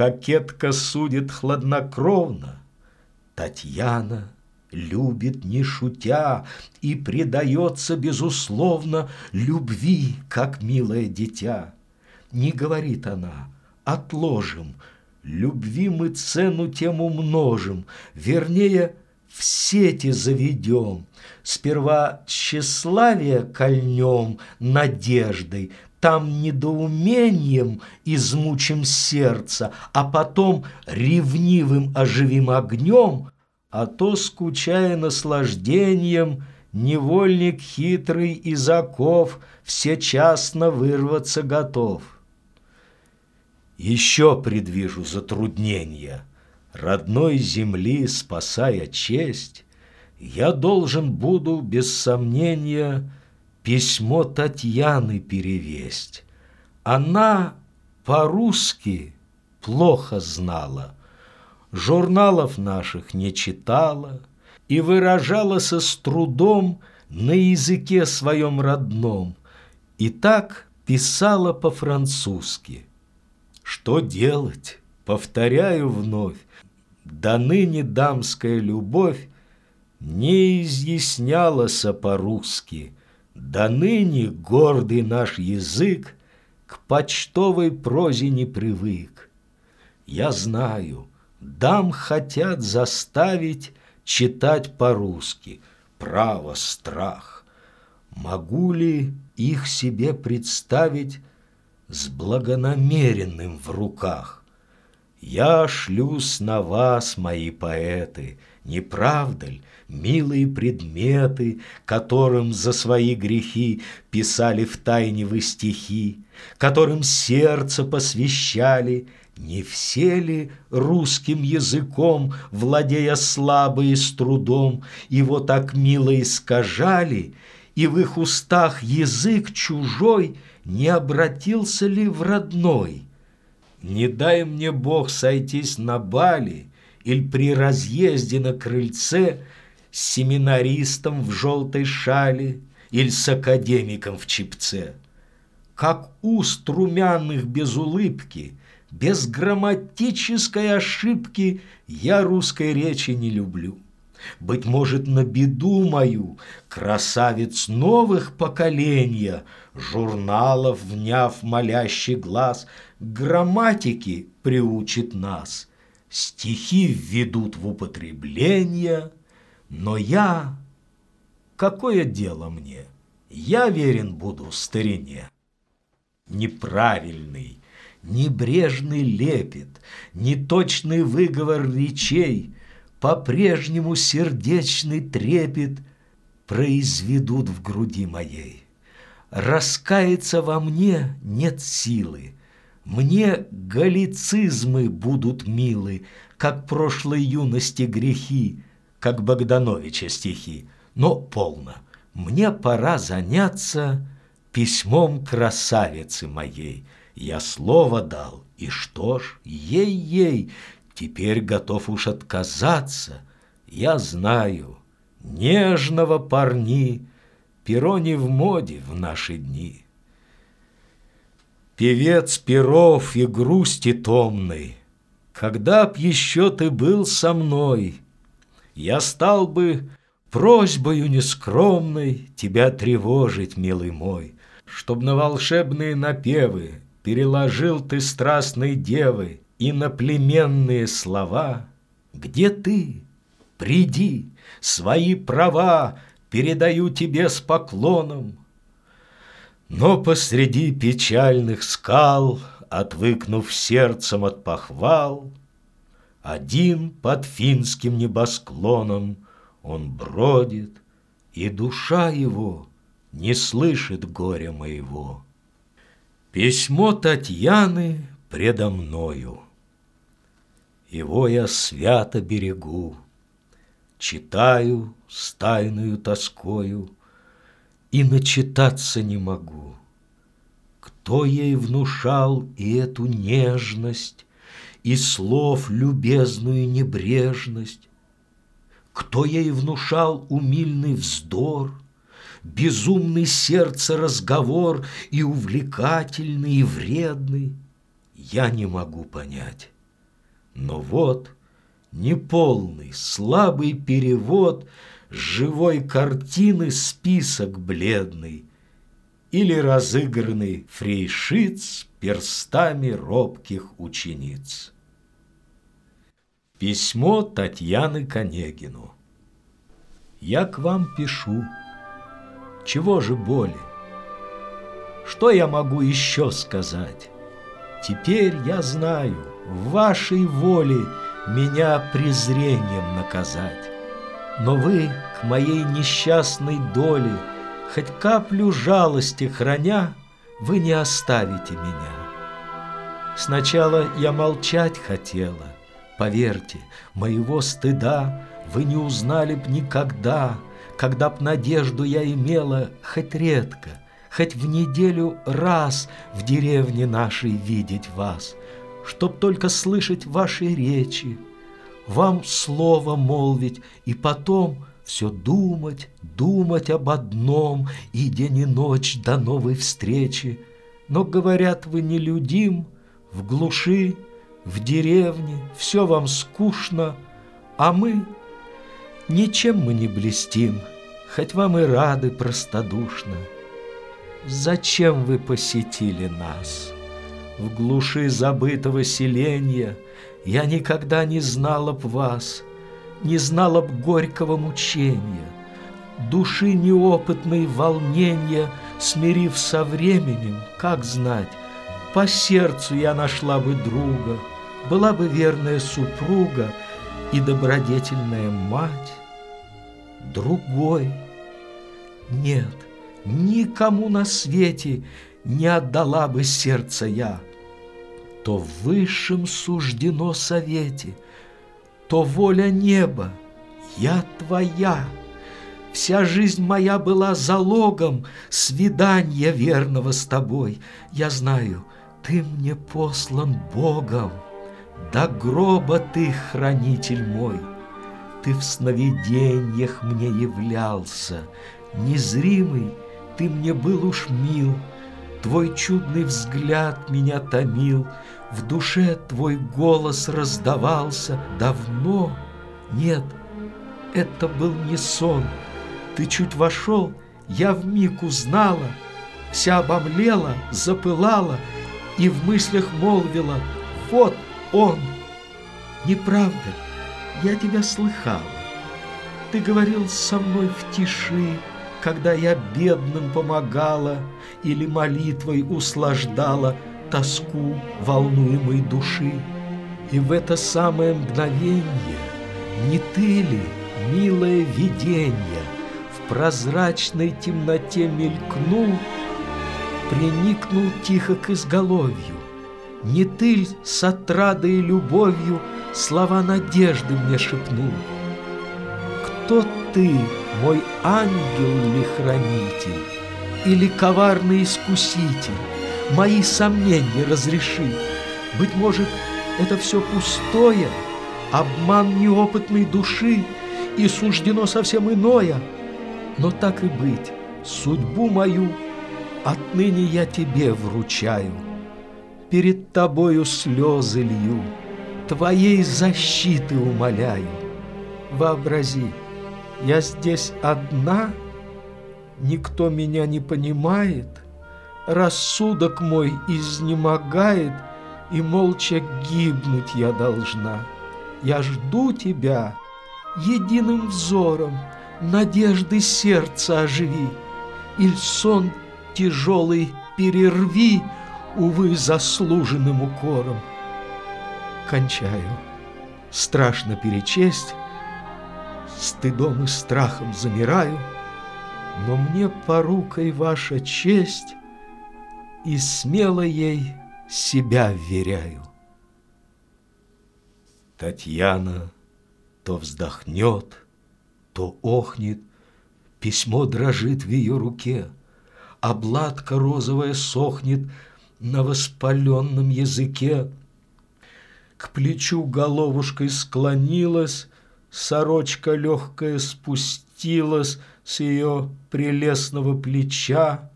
Кокетка судит хладнокровно, Татьяна любит не шутя И предается, безусловно, Любви, как милое дитя. Не говорит она, отложим, Любви мы цену тем умножим, Вернее, в сети заведем. Сперва тщеславие кольнем надеждой, там недоумением измучим сердце, а потом ревнивым оживим огнем, а то, скучая наслаждением, невольник хитрый из оков всечасно вырваться готов. Еще предвижу затруднения, родной земли спасая честь, я должен буду, без сомнения, письмо Татьяны перевесть. Она по-русски плохо знала, журналов наших не читала и выражалась с трудом на языке своем родном, и так писала по-французски. Что делать? Повторяю вновь, до ныне дамская любовь не изъяснялась по-русски – до ныне гордый наш язык К почтовой прозе не привык. Я знаю, дам хотят заставить Читать по-русски. Право, страх. Могу ли их себе представить С благонамеренным в руках? Я шлюсь на вас, мои поэты, Не правда ли, милые предметы, Которым за свои грехи Писали в тайне вы стихи, Которым сердце посвящали, Не все ли русским языком, Владея слабо и с трудом, Его так мило искажали, И в их устах язык чужой Не обратился ли в родной? Не дай мне Бог сойтись на бале Или при разъезде на крыльце с семинаристом в желтой шале или с академиком в чипце. Как уст румяных без улыбки, без грамматической ошибки я русской речи не люблю. Быть может, на беду мою красавиц новых поколения, журналов, вняв молящий глаз, грамматики приучит нас, стихи введут в употребление — но я... Какое дело мне? Я верен буду старине. Неправильный, небрежный лепет, Неточный выговор речей, По-прежнему сердечный трепет Произведут в груди моей. Раскаяться во мне нет силы, Мне галлицизмы будут милы, Как прошлой юности грехи, как Богдановича стихи, но полно. Мне пора заняться письмом красавицы моей. Я слово дал, и что ж, ей-ей, теперь готов уж отказаться. Я знаю, нежного парни, перо не в моде в наши дни. Певец перов и грусти томной, Когда б еще ты был со мной — я стал бы просьбою нескромной Тебя тревожить, милый мой, Чтоб на волшебные напевы Переложил ты страстной девы И на племенные слова. Где ты? Приди, свои права Передаю тебе с поклоном. Но посреди печальных скал, Отвыкнув сердцем от похвал, один под финским небосклоном Он бродит, и душа его Не слышит горя моего. Письмо Татьяны предо мною. Его я свято берегу, Читаю с тайною тоскою И начитаться не могу. Кто ей внушал и эту нежность, и слов любезную небрежность. Кто ей внушал умильный вздор, Безумный сердце разговор И увлекательный, и вредный, Я не могу понять. Но вот неполный, слабый перевод живой картины список бледный или разыгранный фрейшиц перстами робких учениц. Письмо Татьяны Конегину Я к вам пишу. Чего же боли? Что я могу еще сказать? Теперь я знаю, в вашей воле меня презрением наказать. Но вы к моей несчастной доле, хоть каплю жалости храня, вы не оставите меня. Сначала я молчать хотела, поверьте, моего стыда вы не узнали б никогда, когда б надежду я имела хоть редко, хоть в неделю раз в деревне нашей видеть вас, чтоб только слышать ваши речи, вам слово молвить и потом все думать, думать об одном и день и ночь до новой встречи. Но, говорят, вы нелюдим, в глуши, в деревне, все вам скучно, а мы Ничем мы не блестим, хоть вам и рады простодушно. Зачем вы посетили нас? В глуши забытого селения Я никогда не знала б вас, Не знала б горького мучения, Души неопытной волнения, Смирив со временем, как знать, По сердцу я нашла бы друга, Была бы верная супруга И добродетельная мать другой. Нет, никому на свете не отдала бы сердце я. То в высшем суждено совете, то воля неба, я твоя. Вся жизнь моя была залогом свидания верного с тобой. Я знаю, ты мне послан Богом, до гроба ты хранитель мой. Ты в сновидениях мне являлся, Незримый ты мне был уж мил, Твой чудный взгляд меня томил, В душе твой голос раздавался Давно, нет, это был не сон. Ты чуть вошел, я вмиг узнала, Вся обомлела, запылала И в мыслях молвила «Вот он!» Неправда, я тебя слыхала. Ты говорил со мной в тиши, когда я бедным помогала или молитвой услаждала тоску волнуемой души. И в это самое мгновенье не ты ли, милое видение, в прозрачной темноте мелькнул, приникнул тихо к изголовью, не ты ль с отрадой и любовью слова надежды мне шепнул. Кто ты, мой ангел ли хранитель, или коварный искуситель? Мои сомнения разреши. Быть может, это все пустое, обман неопытной души, и суждено совсем иное. Но так и быть, судьбу мою отныне я тебе вручаю. Перед тобою слезы лью, Твоей защиты умоляю. Вообрази, я здесь одна, Никто меня не понимает, Рассудок мой изнемогает, И молча гибнуть я должна. Я жду тебя единым взором, Надежды сердца оживи, Иль сон тяжелый перерви, Увы, заслуженным укором кончаю. Страшно перечесть, стыдом и страхом замираю, но мне порукой ваша честь, и смело ей себя вверяю. Татьяна то вздохнет, то охнет, письмо дрожит в ее руке, обладка розовая сохнет на воспаленном языке, к плечу головушкой склонилась, Сорочка легкая спустилась С ее прелестного плеча.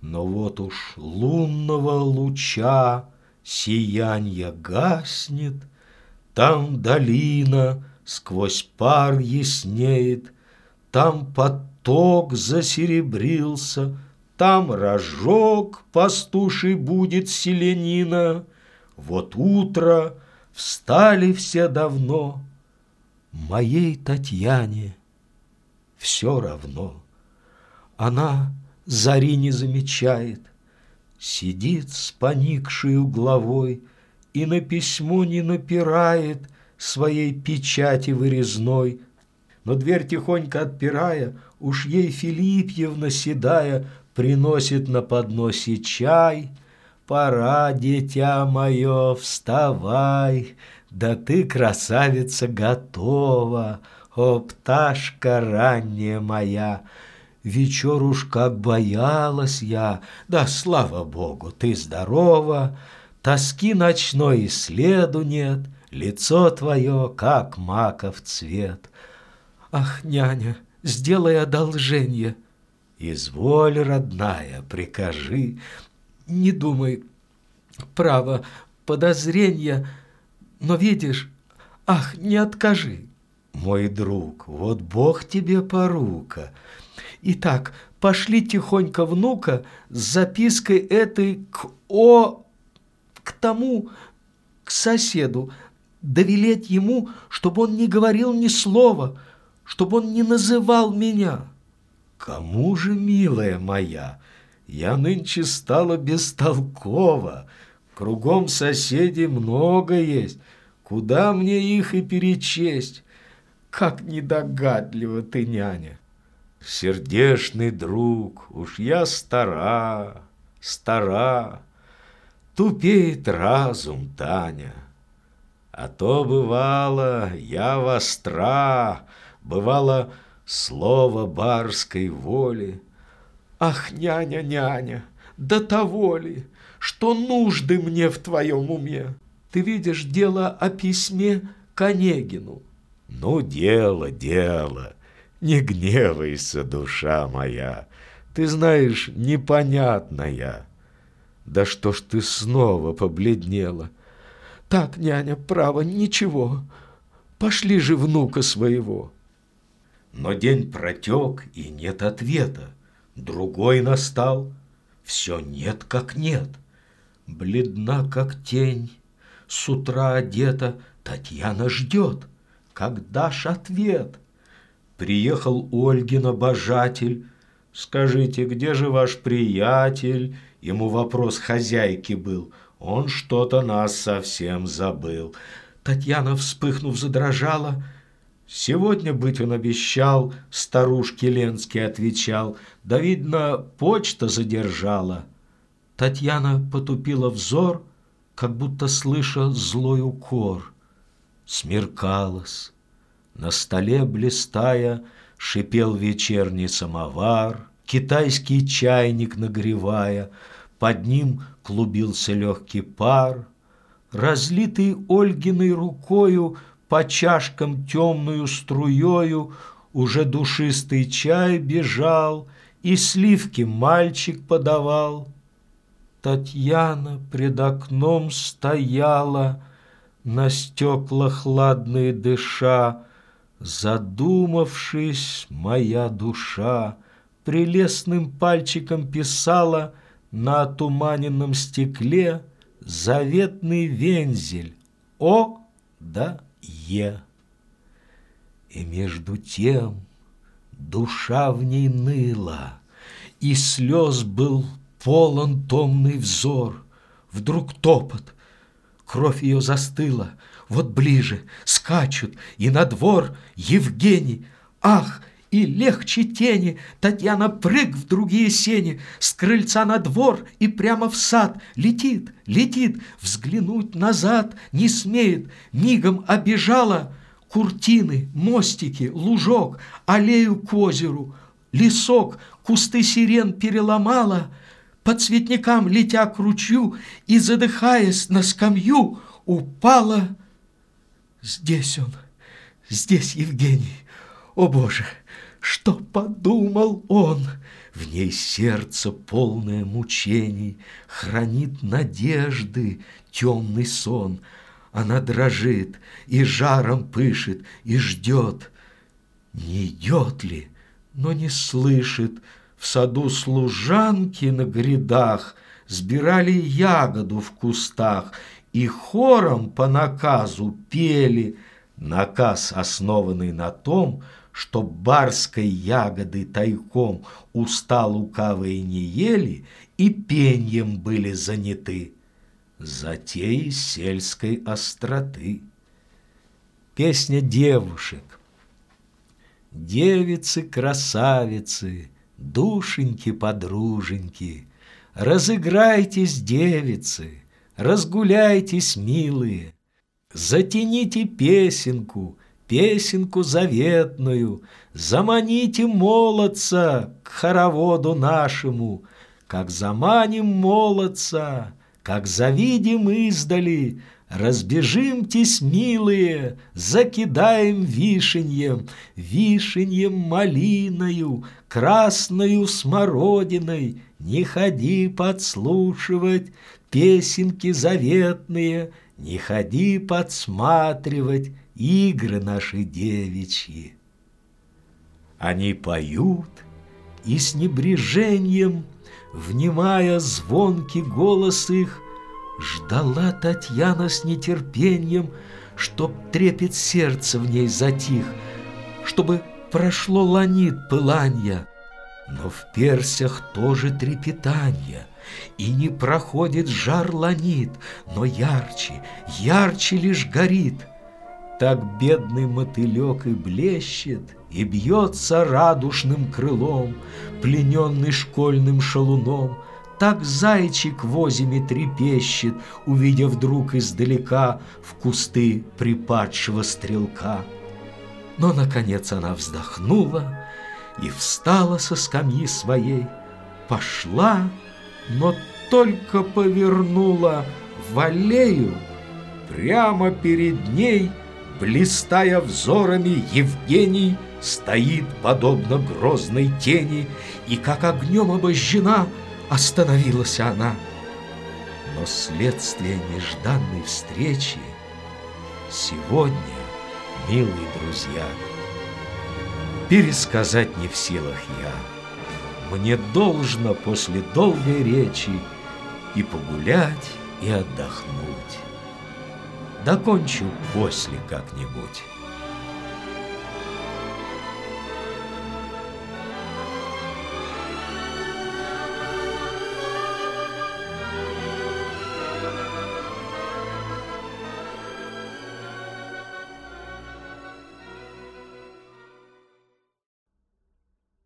Но вот уж лунного луча Сиянье гаснет, Там долина сквозь пар яснеет, Там поток засеребрился, Там рожок пастуший будет селенина. Вот утро, встали все давно, Моей Татьяне все равно. Она зари не замечает, Сидит с поникшей головой И на письмо не напирает Своей печати вырезной. Но дверь тихонько отпирая, Уж ей Филипьевна седая Приносит на подносе чай. Пора, дитя мое, вставай, Да ты, красавица, готова, О, пташка ранняя моя! Вечер уж как боялась я, да слава богу, ты здорова, Тоски ночной и следу нет, Лицо твое, как маков цвет. Ах, няня, сделай одолжение. Изволь, родная, прикажи. Не думай, право, подозрения, но видишь, ах, не откажи. Мой друг, вот Бог тебе порука — Итак, пошли тихонько внука с запиской этой к О... к тому, к соседу, довелеть ему, чтобы он не говорил ни слова, чтобы он не называл меня. Кому же, милая моя, я нынче стала бестолкова, кругом соседей много есть, куда мне их и перечесть? Как недогадлива ты, няня! Сердешный друг, уж я стара, стара, Тупеет разум, Таня. А то бывало, я востра, Бывало, слово барской воли. Ах, няня, няня, до того ли, Что нужды мне в твоем уме? Ты видишь дело о письме к Онегину. Ну, дело, дело. Не гневайся, душа моя, ты знаешь, непонятная. Да что ж ты снова побледнела? Так, няня, право, ничего. Пошли же внука своего. Но день протек, и нет ответа. Другой настал, все нет как нет. Бледна, как тень, с утра одета, Татьяна ждет. Когда ж ответ? Приехал Ольгин обожатель. «Скажите, где же ваш приятель?» Ему вопрос хозяйки был. Он что-то нас совсем забыл. Татьяна, вспыхнув, задрожала. Сегодня быть он обещал, старушке Ленский отвечал. Да, видно, почта задержала. Татьяна потупила взор, как будто слыша злой укор. Смеркалось. На столе блистая шипел вечерний самовар, Китайский чайник нагревая, Под ним клубился легкий пар. Разлитый Ольгиной рукою По чашкам темную струею Уже душистый чай бежал, И сливки мальчик подавал. Татьяна пред окном стояла, На стекла хладные дыша, Задумавшись, моя душа Прелестным пальчиком писала На туманенном стекле Заветный вензель О да Е. И между тем душа в ней ныла, И слез был полон томный взор. Вдруг топот, кровь ее застыла — вот ближе скачут, и на двор Евгений. Ах, и легче тени, Татьяна прыг в другие сени, С крыльца на двор и прямо в сад. Летит, летит, взглянуть назад Не смеет, мигом обежала Куртины, мостики, лужок, Аллею к озеру, лесок, Кусты сирен переломала, По цветникам летя к ручью И, задыхаясь на скамью, Упала. Здесь он, здесь Евгений. О, Боже, что подумал он? В ней сердце полное мучений, Хранит надежды темный сон. она дрожит и жаром пышет и ждет. Не идет ли, но не слышит. В саду служанки на грядах Сбирали ягоду в кустах И хором по наказу пели. Наказ, основанный на том, что барской ягоды тайком уста лукавые не ели и пеньем были заняты. Затеи сельской остроты. Песня девушек. Девицы-красавицы, душеньки-подруженьки, Разыграйтесь, девицы, разгуляйтесь, милые, Затяните песенку, песенку заветную, Заманите молодца к хороводу нашему, Как заманим молодца, как завидим издали, Разбежимтесь, милые, закидаем вишеньем, Вишеньем малиною, красною смородиной. Не ходи подслушивать песенки заветные, Не ходи подсматривать игры наши девичьи. Они поют и с небрежением, Внимая звонкий голос их, Ждала Татьяна с нетерпением, Чтоб трепет сердца в ней затих, Чтобы прошло ланит пыланья, Но в персях тоже трепетанье, И не проходит жар ланит, Но ярче, ярче лишь горит. Так бедный мотылек и блещет, И бьется радужным крылом, Плененный школьным шалуном, так зайчик в озиме трепещет, Увидев вдруг издалека В кусты припадшего стрелка. Но, наконец, она вздохнула И встала со скамьи своей, Пошла, но только повернула В аллею, прямо перед ней, Блистая взорами, Евгений Стоит, подобно грозной тени, И, как огнем обожжена, Остановилась она. Но следствие нежданной встречи Сегодня, милые друзья, Пересказать не в силах я. Мне должно после долгой речи И погулять, и отдохнуть. Докончу после как-нибудь.